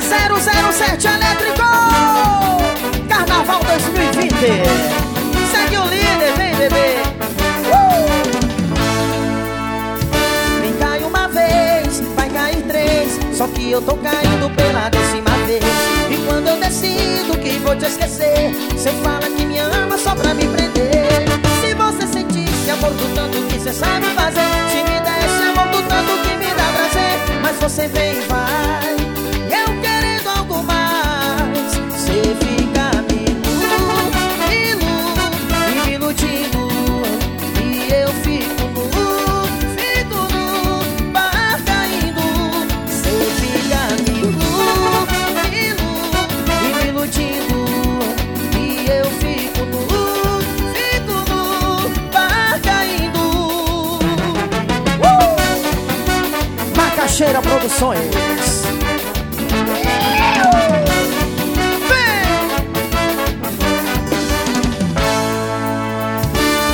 É 007 Elétrico. Carnaval 2020 Segue o líder, vem bebê. Uh! Quem cai uma vez, vai cair três. Só que eu tô caindo pela décima vez. E quando eu decido que vou te esquecer Você fala que me ama só pra me prender Macaxeira Produções.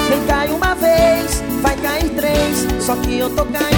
Quem cai uma vez, vai cair três Só que eu tô caindo